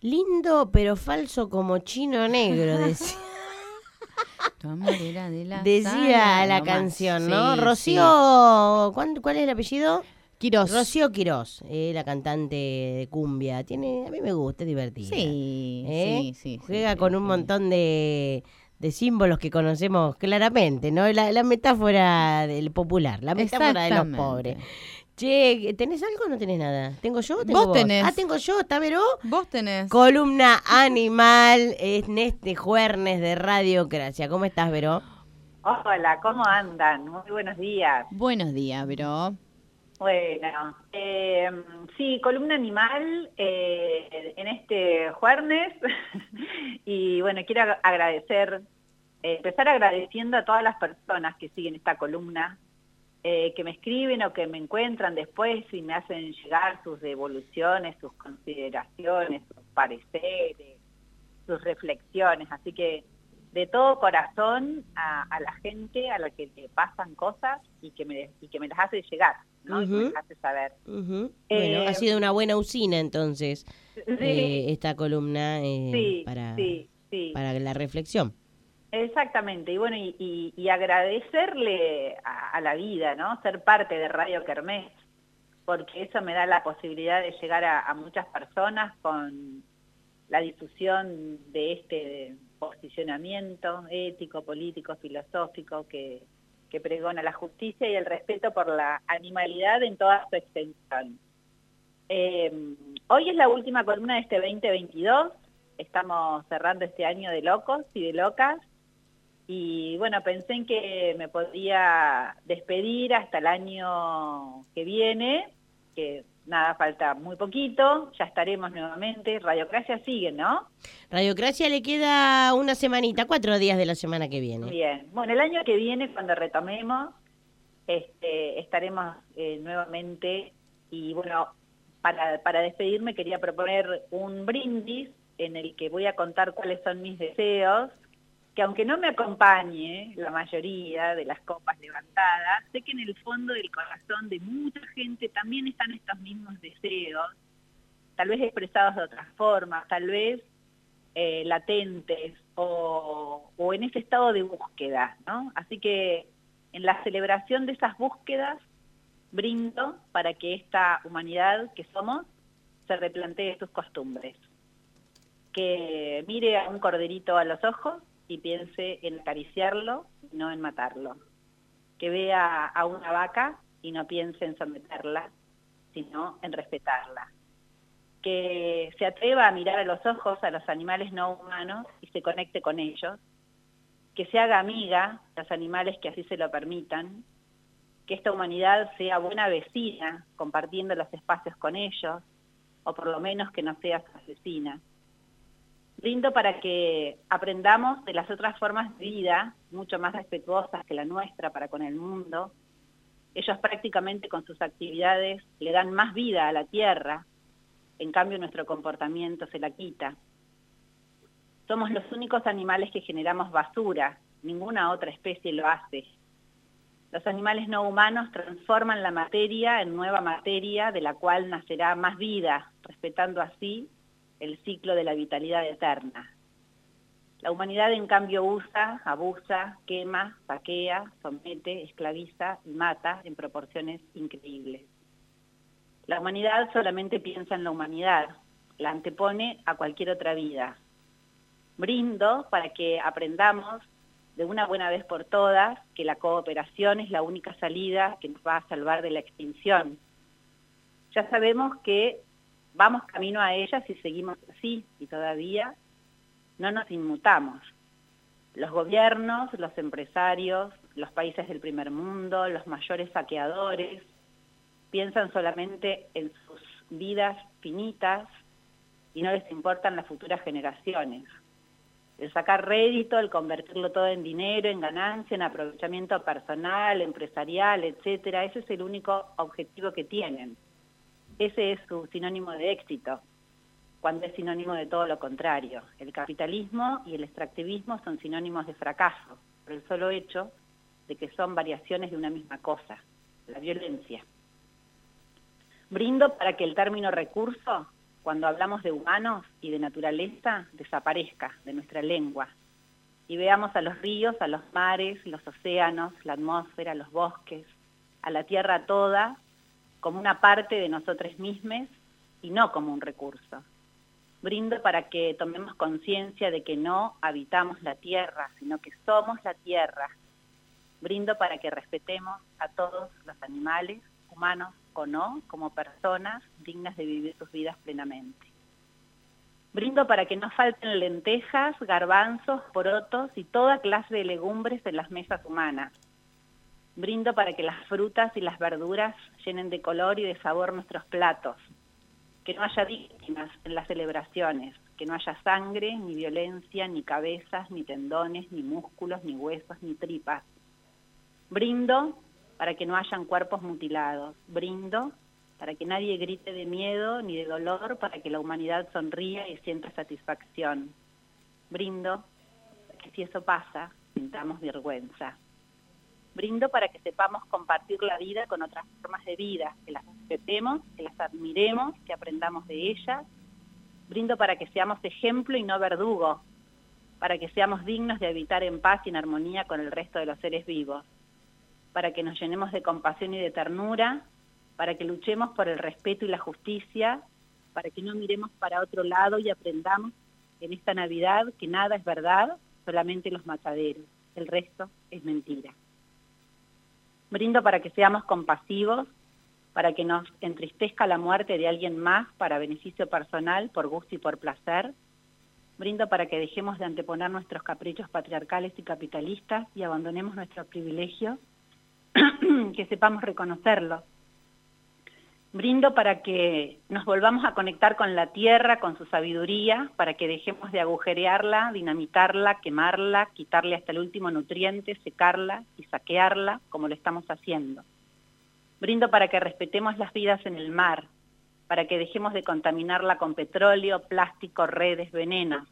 Lindo pero falso como chino negro, decía. Tu amor era de la Decía la nomás. canción, ¿no? Sí, Rocío, ¿cuán- ¿cuál es el apellido? Quirós. Rocío Quirós, eh, la cantante de cumbia. Tiene, a mí me gusta, es divertida. Sí, ¿Eh? sí, sí. Juega sí, con un montón de, de símbolos que conocemos claramente, ¿no? La, la metáfora del popular, la metáfora de los pobres. Che, ¿tenés algo o no tenés nada? ¿Tengo yo? ¿Tengo Vos tenés. Ah, tengo yo, ¿está Veró? Vos tenés. Columna animal en este jueves de Radiocracia. ¿Cómo estás, Veró? Hola, ¿cómo andan? Muy buenos días. Buenos días, bro. Bueno, eh, sí, columna animal eh, en este jueves y bueno, quiero ag- agradecer, eh, empezar agradeciendo a todas las personas que siguen esta columna, eh, que me escriben o que me encuentran después y me hacen llegar sus devoluciones, sus consideraciones, sus pareceres, sus reflexiones, así que de todo corazón a, a la gente a la que le pasan cosas y que me, y que me las hace llegar, ¿no? Y que me las hace saber. Eh, bueno, ha sido una buena usina entonces Sí, eh, esta columna eh, sí, para, sí. para la reflexión. Exactamente, y bueno, y, agradecerle a, la vida, ¿no? Ser parte de Radio Kermés, porque eso me da la posibilidad de llegar a, muchas personas con la difusión de este posicionamiento ético, político, filosófico que, que pregona la justicia y el respeto por la animalidad en toda su extensión. Eh, hoy es la última columna de este 2022, estamos cerrando este año de locos y de locas, y bueno, pensé en que me podía despedir hasta el año que viene, que nada, falta muy poquito, ya estaremos nuevamente, Radiocracia sigue, ¿no? Radiocracia le queda una semanita, cuatro días de la semana que viene. Bien, bueno, el año que viene, cuando retomemos, este, estaremos eh, nuevamente y bueno, para, para despedirme quería proponer un brindis en el que voy a contar cuáles son mis deseos, que aunque no me acompañe la mayoría de las copas levantadas, sé que en el fondo del corazón de mucha gente también están estos mismos deseos, tal vez expresados de otras formas, tal vez eh, latentes o, o en ese estado de búsqueda, ¿no? Así que en la celebración de esas búsquedas brindo para que esta humanidad que somos se replantee sus costumbres, que mire a un corderito a los ojos y piense en acariciarlo, no en matarlo, que vea a una vaca y no piense en someterla, sino en respetarla. Que se atreva a mirar a los ojos a los animales no humanos y se conecte con ellos, que se haga amiga de los animales que así se lo permitan, que esta humanidad sea buena vecina compartiendo los espacios con ellos, o por lo menos que no sea asesina. Brindo para que aprendamos de las otras formas de vida, mucho más respetuosas que la nuestra para con el mundo. Ellos prácticamente con sus actividades le dan más vida a la tierra, en cambio nuestro comportamiento se la quita. Somos los únicos animales que generamos basura, ninguna otra especie lo hace. Los animales no humanos transforman la materia en nueva materia de la cual nacerá más vida, respetando así el ciclo de la vitalidad eterna. La humanidad en cambio usa, abusa, quema, saquea, somete, esclaviza y mata en proporciones increíbles. La humanidad solamente piensa en la humanidad, la antepone a cualquier otra vida. Brindo para que aprendamos de una buena vez por todas que la cooperación es la única salida que nos va a salvar de la extinción. Ya sabemos que vamos camino a ella si seguimos así y todavía no nos inmutamos. Los gobiernos, los empresarios, los países del primer mundo, los mayores saqueadores, piensan solamente en sus vidas finitas y no les importan las futuras generaciones. El sacar rédito, el convertirlo todo en dinero, en ganancia, en aprovechamiento personal, empresarial, etcétera, ese es el único objetivo que tienen. Ese es su sinónimo de éxito, cuando es sinónimo de todo lo contrario. El capitalismo y el extractivismo son sinónimos de fracaso, por el solo hecho de que son variaciones de una misma cosa, la violencia. Brindo para que el término recurso cuando hablamos de humanos y de naturaleza, desaparezca de nuestra lengua. Y veamos a los ríos, a los mares, los océanos, la atmósfera, los bosques, a la tierra toda, como una parte de nosotros mismos y no como un recurso. Brindo para que tomemos conciencia de que no habitamos la tierra, sino que somos la tierra. Brindo para que respetemos a todos los animales, humanos o no, como personas dignas de vivir sus vidas plenamente. Brindo para que no falten lentejas, garbanzos, porotos y toda clase de legumbres en las mesas humanas. Brindo para que las frutas y las verduras llenen de color y de sabor nuestros platos, que no haya víctimas en las celebraciones, que no haya sangre, ni violencia, ni cabezas, ni tendones, ni músculos, ni huesos, ni tripas. Brindo para que no hayan cuerpos mutilados. Brindo para que nadie grite de miedo ni de dolor, para que la humanidad sonría y sienta satisfacción. Brindo que si eso pasa, sintamos vergüenza. Brindo para que sepamos compartir la vida con otras formas de vida, que las respetemos, que las admiremos, que aprendamos de ellas. Brindo para que seamos ejemplo y no verdugo, para que seamos dignos de habitar en paz y en armonía con el resto de los seres vivos, para que nos llenemos de compasión y de ternura, para que luchemos por el respeto y la justicia, para que no miremos para otro lado y aprendamos en esta Navidad que nada es verdad, solamente los mataderos, el resto es mentira. Brindo para que seamos compasivos, para que nos entristezca la muerte de alguien más para beneficio personal, por gusto y por placer. Brindo para que dejemos de anteponer nuestros caprichos patriarcales y capitalistas y abandonemos nuestros privilegios, que sepamos reconocerlos Brindo para que nos volvamos a conectar con la tierra, con su sabiduría, para que dejemos de agujerearla, dinamitarla, quemarla, quitarle hasta el último nutriente, secarla y saquearla, como lo estamos haciendo. Brindo para que respetemos las vidas en el mar, para que dejemos de contaminarla con petróleo, plástico, redes, venenos,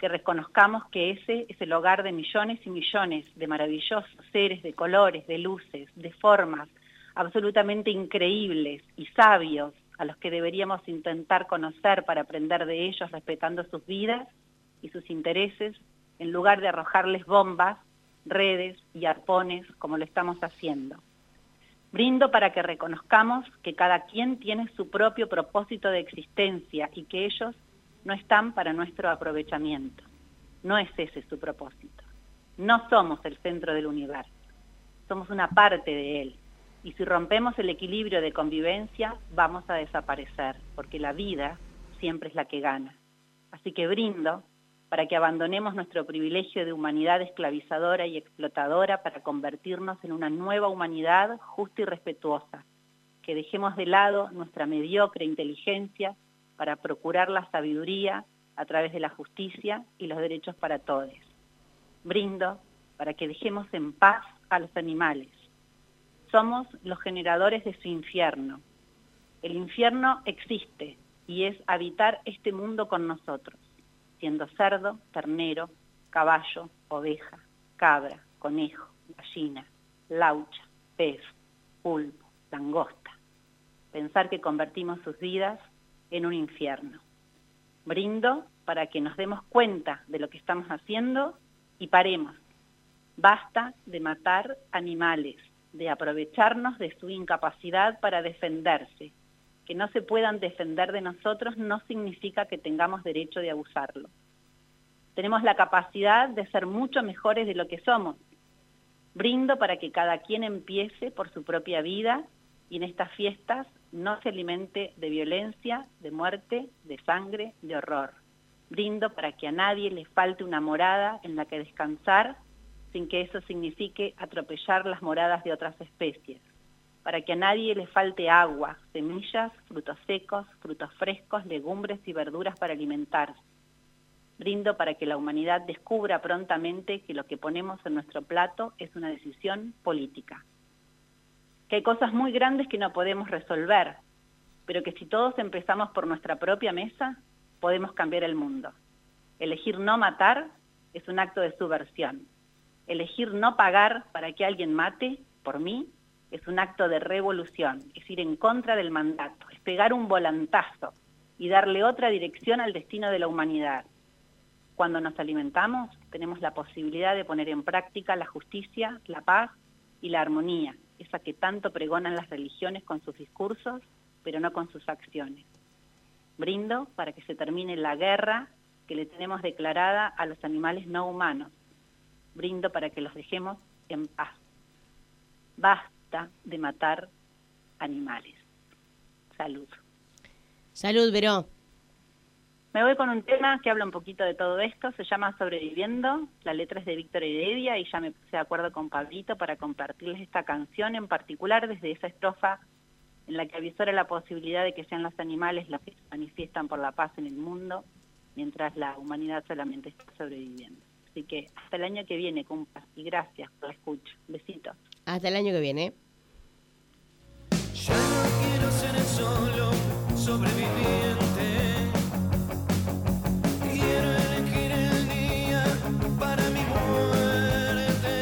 que reconozcamos que ese es el hogar de millones y millones de maravillosos seres de colores, de luces, de formas, absolutamente increíbles y sabios a los que deberíamos intentar conocer para aprender de ellos respetando sus vidas y sus intereses, en lugar de arrojarles bombas, redes y arpones como lo estamos haciendo. Brindo para que reconozcamos que cada quien tiene su propio propósito de existencia y que ellos no están para nuestro aprovechamiento. No es ese su propósito. No somos el centro del universo. Somos una parte de él y si rompemos el equilibrio de convivencia, vamos a desaparecer, porque la vida siempre es la que gana. Así que brindo para que abandonemos nuestro privilegio de humanidad esclavizadora y explotadora para convertirnos en una nueva humanidad justa y respetuosa, que dejemos de lado nuestra mediocre inteligencia para procurar la sabiduría a través de la justicia y los derechos para todos. Brindo para que dejemos en paz a los animales, somos los generadores de su infierno. El infierno existe y es habitar este mundo con nosotros, siendo cerdo, ternero, caballo, oveja, cabra, conejo, gallina, laucha, pez, pulpo, langosta. Pensar que convertimos sus vidas en un infierno. Brindo para que nos demos cuenta de lo que estamos haciendo y paremos. Basta de matar animales, de aprovecharnos de su incapacidad para defenderse. Que no se puedan defender de nosotros no significa que tengamos derecho de abusarlo. Tenemos la capacidad de ser mucho mejores de lo que somos. Brindo para que cada quien empiece por su propia vida y en estas fiestas no se alimente de violencia, de muerte, de sangre, de horror. Brindo para que a nadie le falte una morada en la que descansar sin que eso signifique atropellar las moradas de otras especies, para que a nadie le falte agua, semillas, frutos secos, frutos frescos, legumbres y verduras para alimentarse. Brindo para que la humanidad descubra prontamente que lo que ponemos en nuestro plato es una decisión política. Que hay cosas muy grandes que no podemos resolver, pero que si todos empezamos por nuestra propia mesa, podemos cambiar el mundo. Elegir no matar es un acto de subversión elegir no pagar para que alguien mate por mí es un acto de revolución, es ir en contra del mandato, es pegar un volantazo, y darle otra dirección al destino de la humanidad. Cuando nos alimentamos, tenemos la posibilidad de poner en práctica la justicia, la paz y la armonía, esa que tanto pregonan las religiones con sus discursos, pero no con sus acciones. Brindo para que se termine la guerra que le tenemos declarada a los animales no humanos. Brindo para que los dejemos en paz. Basta de matar animales. Salud. Salud, Verón. Me voy con un tema que habla un poquito de todo esto, se llama Sobreviviendo, la letra es de Víctor Heredia y ya me puse de acuerdo con Pablito para compartirles esta canción en particular desde esa estrofa en la que avisora la posibilidad de que sean los animales los que se manifiestan por la paz en el mundo, mientras la humanidad solamente está sobreviviendo. Así que hasta el año que viene, compas, y gracias por la escucha. Besitos. Hasta el año que viene. Ya no quiero ser el solo sobreviviente. Quiero elegir el día para mi muerte.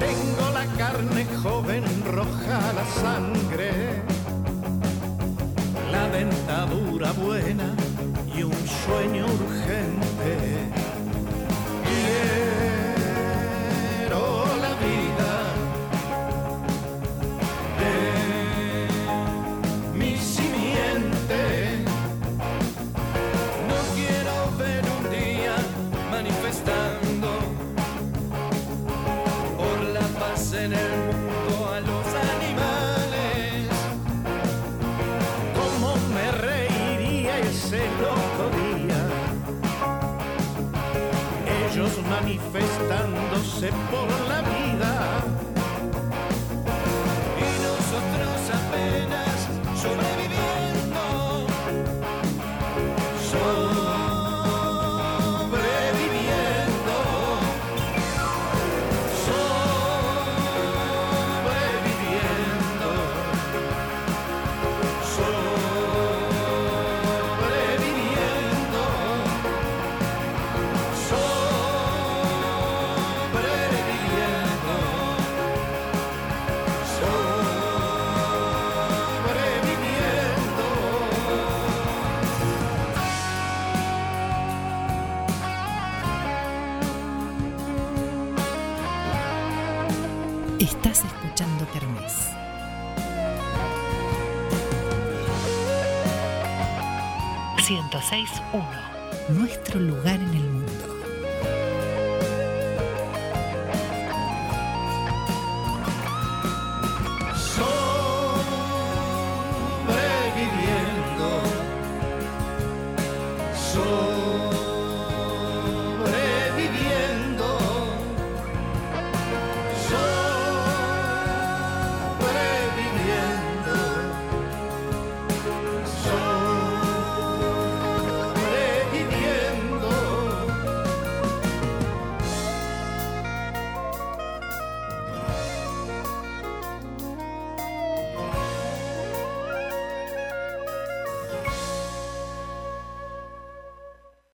Tengo la carne joven, roja la sangre, la dentadura buena y un sueño urgente. for Estás escuchando Kermés. ...106.1... Nuestro lugar en el mundo.